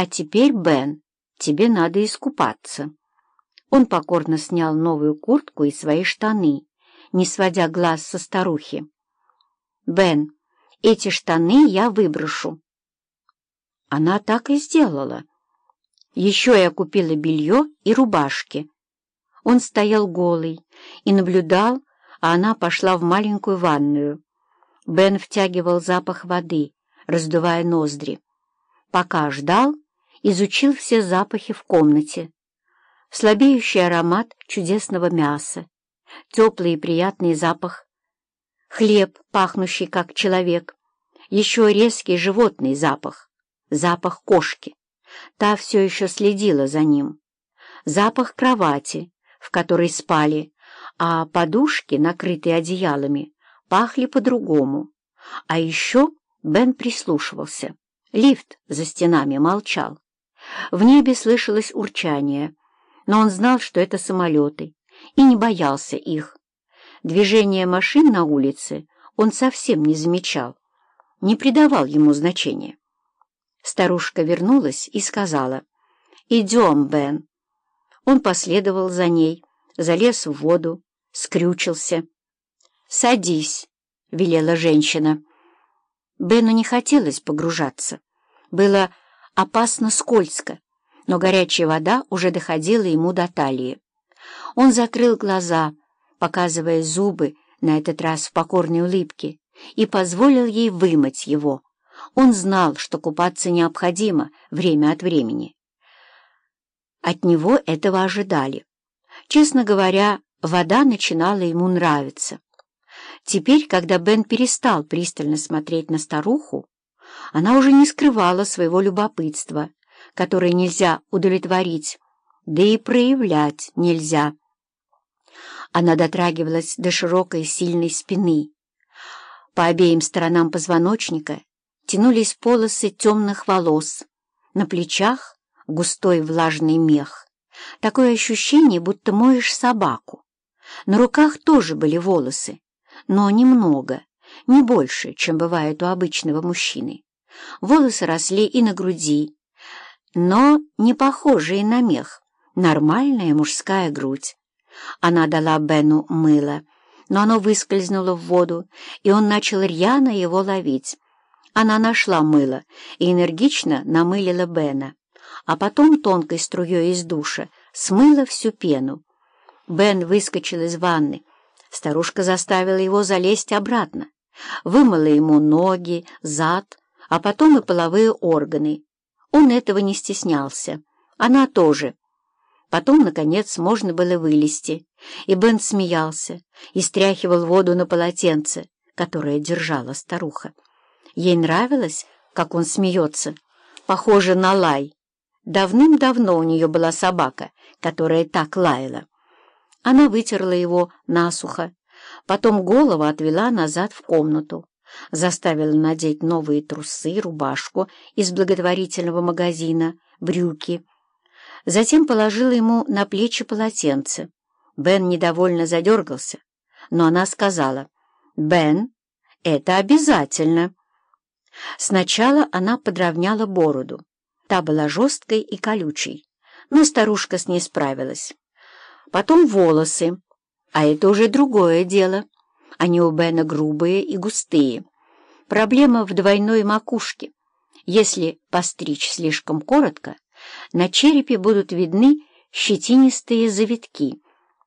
«А теперь, Бен, тебе надо искупаться». Он покорно снял новую куртку и свои штаны, не сводя глаз со старухи. «Бен, эти штаны я выброшу». Она так и сделала. Еще я купила белье и рубашки. Он стоял голый и наблюдал, а она пошла в маленькую ванную. Бен втягивал запах воды, раздувая ноздри. Пока ждал, изучил все запахи в комнате. Слабеющий аромат чудесного мяса, теплый и приятный запах, хлеб, пахнущий как человек, еще резкий животный запах, запах кошки. Та все еще следила за ним. Запах кровати, в которой спали, а подушки, накрытые одеялами, пахли по-другому. А еще Бен прислушивался. Лифт за стенами молчал. В небе слышалось урчание, но он знал, что это самолеты, и не боялся их. Движение машин на улице он совсем не замечал, не придавал ему значения. Старушка вернулась и сказала, «Идем, Бен». Он последовал за ней, залез в воду, скрючился. «Садись», — велела женщина. Бену не хотелось погружаться. Было опасно скользко, но горячая вода уже доходила ему до талии. Он закрыл глаза, показывая зубы, на этот раз в покорной улыбке, и позволил ей вымыть его. Он знал, что купаться необходимо время от времени. От него этого ожидали. Честно говоря, вода начинала ему нравиться. Теперь, когда Бен перестал пристально смотреть на старуху, она уже не скрывала своего любопытства, которое нельзя удовлетворить, да и проявлять нельзя. Она дотрагивалась до широкой сильной спины. По обеим сторонам позвоночника тянулись полосы темных волос, на плечах густой влажный мех. Такое ощущение, будто моешь собаку. На руках тоже были волосы, но немного, не больше, чем бывает у обычного мужчины. Волосы росли и на груди, но не похожие на мех, нормальная мужская грудь. Она дала Бену мыло, но оно выскользнуло в воду, и он начал рьяно его ловить. Она нашла мыло и энергично намылила Бена, а потом тонкой струей из душа смыла всю пену. Бен выскочил из ванны, Старушка заставила его залезть обратно, вымыла ему ноги, зад, а потом и половые органы. Он этого не стеснялся. Она тоже. Потом, наконец, можно было вылезти, и Бен смеялся и стряхивал воду на полотенце, которое держала старуха. Ей нравилось, как он смеется, похоже на лай. Давным-давно у нее была собака, которая так лаяла. Она вытерла его насухо, потом голову отвела назад в комнату, заставила надеть новые трусы, рубашку из благотворительного магазина, брюки. Затем положила ему на плечи полотенце. Бен недовольно задергался, но она сказала, «Бен, это обязательно». Сначала она подровняла бороду. Та была жесткой и колючей, но старушка с ней справилась. Потом волосы, а это уже другое дело. Они у Бена грубые и густые. Проблема в двойной макушке. Если постричь слишком коротко, на черепе будут видны щетинистые завитки —